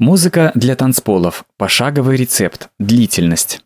Музыка для танцполов. Пошаговый рецепт. Длительность.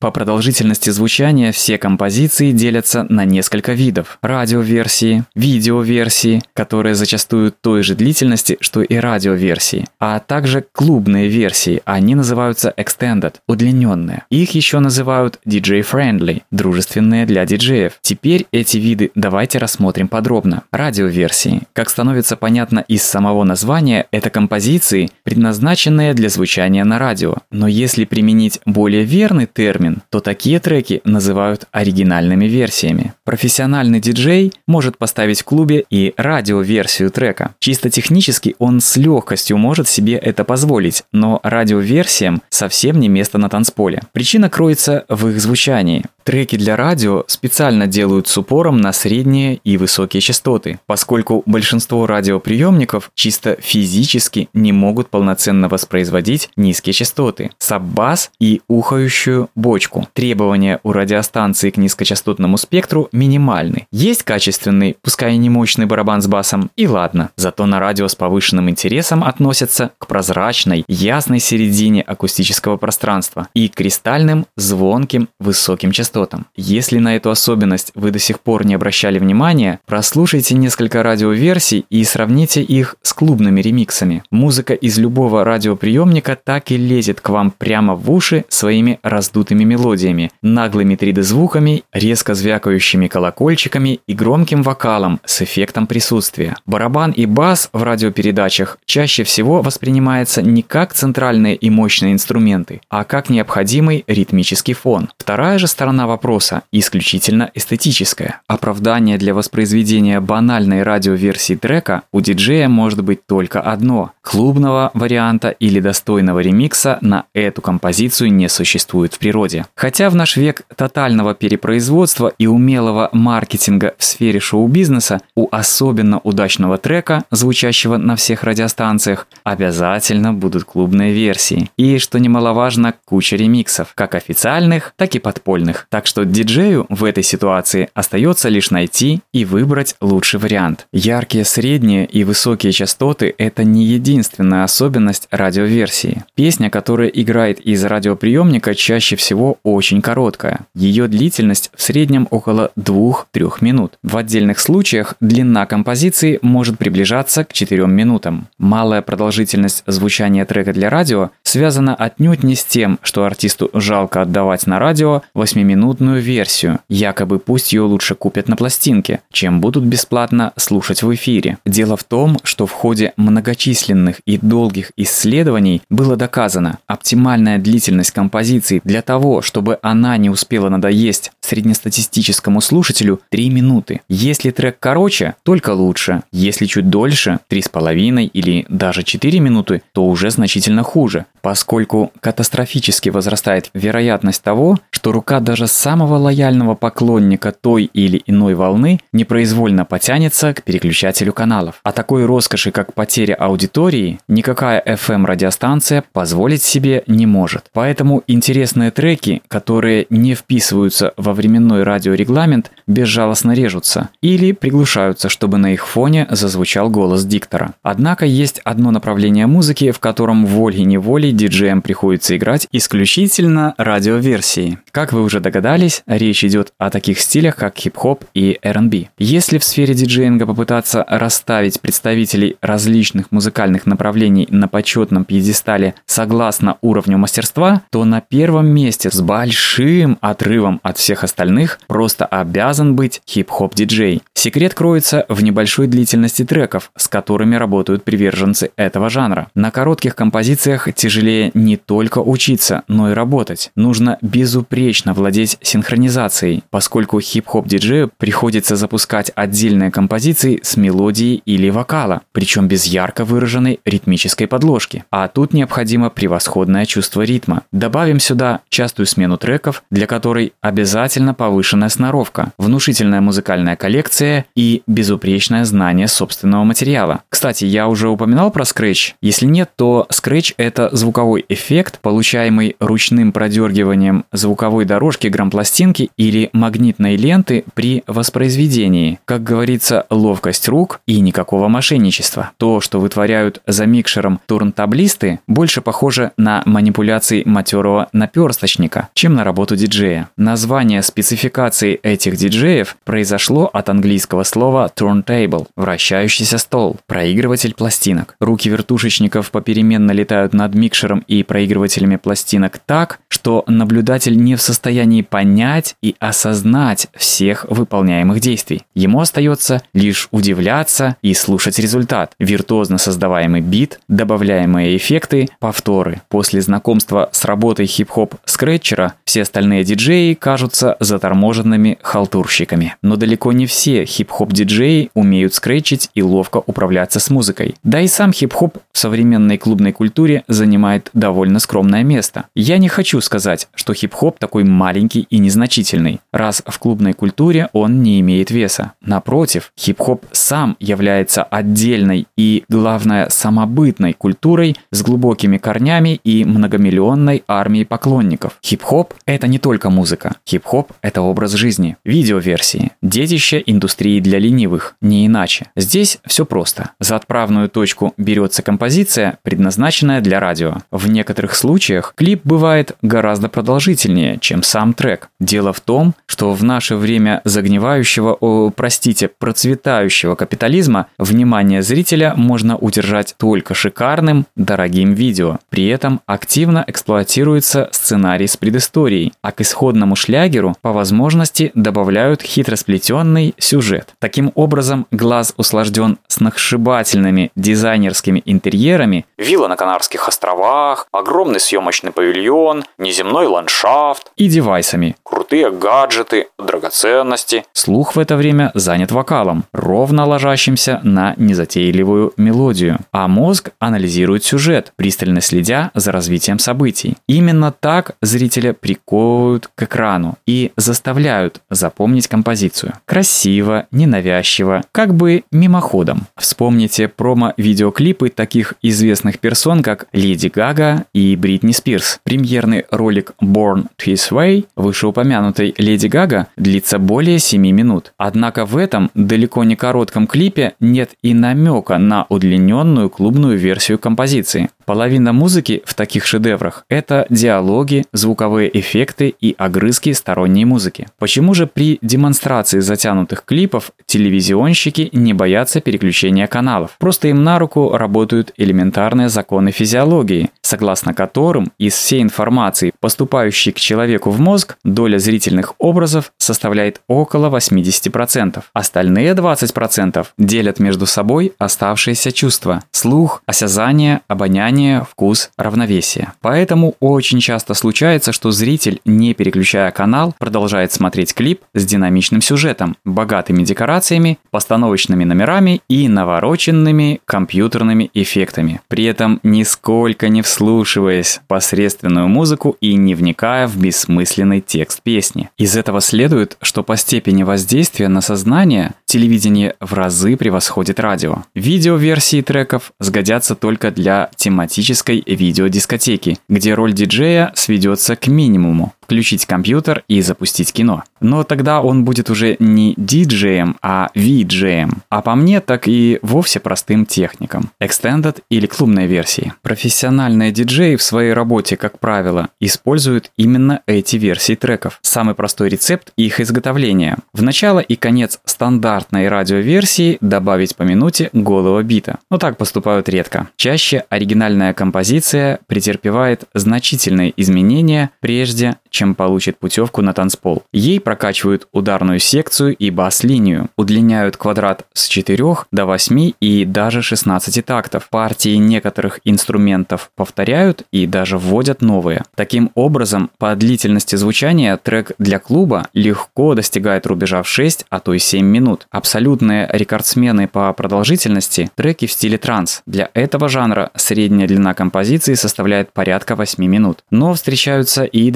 По продолжительности звучания все композиции делятся на несколько видов. Радиоверсии, видеоверсии, которые зачастую той же длительности, что и радиоверсии, а также клубные версии, они называются extended, удлиненные. Их еще называют DJ-friendly, дружественные для диджеев. Теперь эти виды давайте рассмотрим подробно. Радиоверсии. Как становится понятно из самого названия, это композиции, предназначенные для звучания на радио. Но если применить более верный термин, термин, то такие треки называют оригинальными версиями. Профессиональный диджей может поставить в клубе и радиоверсию трека. Чисто технически он с легкостью может себе это позволить, но радиоверсиям совсем не место на танцполе. Причина кроется в их звучании. Треки для радио специально делают с упором на средние и высокие частоты, поскольку большинство радиоприемников чисто физически не могут полноценно воспроизводить низкие частоты, саббас и ухающую бочку. Требования у радиостанции к низкочастотному спектру минимальны. Есть качественный, пускай и не мощный барабан с басом, и ладно. Зато на радио с повышенным интересом относятся к прозрачной, ясной середине акустического пространства и кристальным, звонким, высоким частотам частотам. Если на эту особенность вы до сих пор не обращали внимания, прослушайте несколько радиоверсий и сравните их с клубными ремиксами. Музыка из любого радиоприемника так и лезет к вам прямо в уши своими раздутыми мелодиями, наглыми 3D-звуками, резко звякающими колокольчиками и громким вокалом с эффектом присутствия. Барабан и бас в радиопередачах чаще всего воспринимается не как центральные и мощные инструменты, а как необходимый ритмический фон. Вторая же сторона вопроса исключительно эстетическая. Оправдание для воспроизведения банальной радиоверсии трека у диджея может быть только одно. Клубного варианта или достойного ремикса на эту композицию не существует в природе. Хотя в наш век тотального перепроизводства и умелого маркетинга в сфере шоу-бизнеса у особенно удачного трека, звучащего на всех радиостанциях, обязательно будут клубные версии. И, что немаловажно, куча ремиксов, как официальных, так и подпольных. Так что диджею в этой ситуации остается лишь найти и выбрать лучший вариант. Яркие средние и высокие частоты – это не единственная особенность радиоверсии. Песня, которая играет из радиоприемника, чаще всего очень короткая. Ее длительность в среднем около 2-3 минут. В отдельных случаях длина композиции может приближаться к 4 минутам. Малая продолжительность звучания трека для радио связана отнюдь не с тем, что артисту жалко отдавать на радио 8 минут минутную версию, якобы пусть ее лучше купят на пластинке, чем будут бесплатно слушать в эфире. Дело в том, что в ходе многочисленных и долгих исследований было доказано, оптимальная длительность композиции для того, чтобы она не успела надоесть среднестатистическому слушателю 3 минуты. Если трек короче, только лучше. Если чуть дольше, 3,5 или даже 4 минуты, то уже значительно хуже, поскольку катастрофически возрастает вероятность того, что рука даже самого лояльного поклонника той или иной волны непроизвольно потянется к переключателю каналов. А такой роскоши, как потеря аудитории, никакая FM-радиостанция позволить себе не может. Поэтому интересные треки, которые не вписываются во временной радиорегламент, безжалостно режутся или приглушаются, чтобы на их фоне зазвучал голос диктора. Однако есть одно направление музыки, в котором волей-неволей диджеям приходится играть исключительно радиоверсии. Как вы уже догадались, речь идет о таких стилях, как хип-хоп и R&B. Если в сфере диджеинга попытаться расставить представителей различных музыкальных направлений на почетном пьедестале согласно уровню мастерства, то на первом месте с большим отрывом от всех остальных просто обязан быть хип-хоп диджей. Секрет кроется в небольшой длительности треков, с которыми работают приверженцы этого жанра. На коротких композициях тяжелее не только учиться, но и работать. Нужно безупречно владеть синхронизацией, поскольку хип-хоп-диджею приходится запускать отдельные композиции с мелодией или вокала, причем без ярко выраженной ритмической подложки. А тут необходимо превосходное чувство ритма. Добавим сюда частую смену треков, для которой обязательно повышенная сноровка. В внушительная музыкальная коллекция и безупречное знание собственного материала. Кстати, я уже упоминал про Scratch. Если нет, то Scratch — это звуковой эффект, получаемый ручным продергиванием звуковой дорожки грампластинки или магнитной ленты при воспроизведении. Как говорится, ловкость рук и никакого мошенничества. То, что вытворяют за микшером турнтаблисты, больше похоже на манипуляции матерого наперсточника, чем на работу диджея. Название спецификации этих диджеев произошло от английского слова turntable – вращающийся стол, проигрыватель пластинок. Руки вертушечников попеременно летают над микшером и проигрывателями пластинок так, что наблюдатель не в состоянии понять и осознать всех выполняемых действий. Ему остается лишь удивляться и слушать результат. Виртуозно создаваемый бит, добавляемые эффекты, повторы. После знакомства с работой хип-хоп скретчера все остальные диджеи кажутся заторможенными халтурщиками. Но далеко не все хип-хоп диджеи умеют скретчить и ловко управляться с музыкой. Да и сам хип-хоп в современной клубной культуре занимает довольно скромное место. Я не хочу сказать, что хип-хоп такой маленький и незначительный, раз в клубной культуре он не имеет веса. Напротив, хип-хоп сам является отдельной и, главное, самобытной культурой с глубокими корнями и многомиллионной армией поклонников. Хип-хоп – это не только музыка. Хип-хоп – это образ жизни. Видеоверсии. Детище индустрии для ленивых. Не иначе. Здесь все просто. За отправную точку берется композиция, предназначенная для радио. В некоторых случаях клип бывает гораздо продолжительнее, чем сам трек. Дело в том, что в наше время загнивающего, о, простите, процветающего капитализма внимание зрителя можно удержать только шикарным, дорогим видео. При этом активно эксплуатируется сценарий с предысторией, а к исходному шлягеру по возможности добавляют хитросплетенный сюжет. Таким образом, глаз услажден сногсшибательными дизайнерскими интерьерами, вилла на Канарских островах, огромный съемочный павильон, неземной ландшафт и девайсами, крутые гаджеты, драгоценности. Слух в это время занят вокалом, ровно ложащимся на незатейливую мелодию, а мозг анализирует сюжет, пристально следя за развитием событий. Именно так зрителя приковывают к экрану и заставляют запомнить композицию. Красиво, ненавязчиво, как бы мимоходом. Вспомните промо-видеоклипы таких известных персон, как Леди Гага и Бритни Спирс. Премьерный ролик Born This Way, вышеупомянутой Леди Гага, длится более 7 минут. Однако в этом далеко не коротком клипе нет и намека на удлиненную клубную версию композиции. Половина музыки в таких шедеврах – это диалоги, звуковые эффекты и огрызки сторонней музыки. Почему же при демонстрации затянутых клипов телевизионщики не боятся переключения каналов? Просто им на руку работают элементарные законы физиологии, согласно которым из всей информации, поступающей к человеку в мозг, доля зрительных образов составляет около 80%. Остальные 20% делят между собой оставшиеся чувства – слух, осязание, обоняние, внимание, вкус, равновесие. Поэтому очень часто случается, что зритель, не переключая канал, продолжает смотреть клип с динамичным сюжетом, богатыми декорациями, постановочными номерами и навороченными компьютерными эффектами. При этом нисколько не вслушиваясь посредственную музыку и не вникая в бессмысленный текст песни. Из этого следует, что по степени воздействия на сознание телевидение в разы превосходит радио. Видеоверсии треков сгодятся только для тематической видеодискотеки, где роль диджея сведется к минимуму включить компьютер и запустить кино. Но тогда он будет уже не диджеем, а виджеем. А по мне, так и вовсе простым техником. Extended или клубной версии. Профессиональные диджеи в своей работе, как правило, используют именно эти версии треков. Самый простой рецепт их изготовления. В начало и конец стандартной радиоверсии добавить по минуте голого бита. Но так поступают редко. Чаще оригинальная композиция претерпевает значительные изменения, прежде чем получит путевку на танцпол. Ей прокачивают ударную секцию и бас-линию, удлиняют квадрат с 4 до 8 и даже 16 тактов. Партии некоторых инструментов повторяют и даже вводят новые. Таким образом, по длительности звучания трек для клуба легко достигает рубежа в 6, а то и 7 минут. Абсолютные рекордсмены по продолжительности – треки в стиле транс. Для этого жанра средняя длина композиции составляет порядка 8 минут. Но встречаются и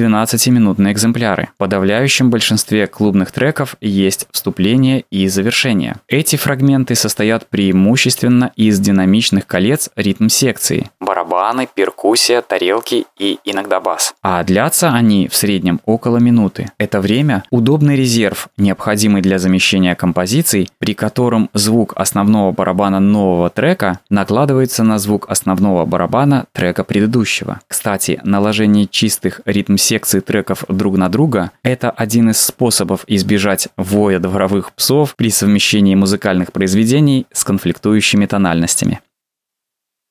12-минутные экземпляры. В подавляющем большинстве клубных треков есть вступление и завершение. Эти фрагменты состоят преимущественно из динамичных колец ритм-секции. Барабаны, перкуссия, тарелки и иногда бас. А длятся они в среднем около минуты. Это время – удобный резерв, необходимый для замещения композиций, при котором звук основного барабана нового трека накладывается на звук основного барабана трека предыдущего. Кстати, наложение чистых ритм-секций треков друг на друга – это один из способов избежать воя дворовых псов при совмещении музыкальных произведений с конфликтующими тональностями.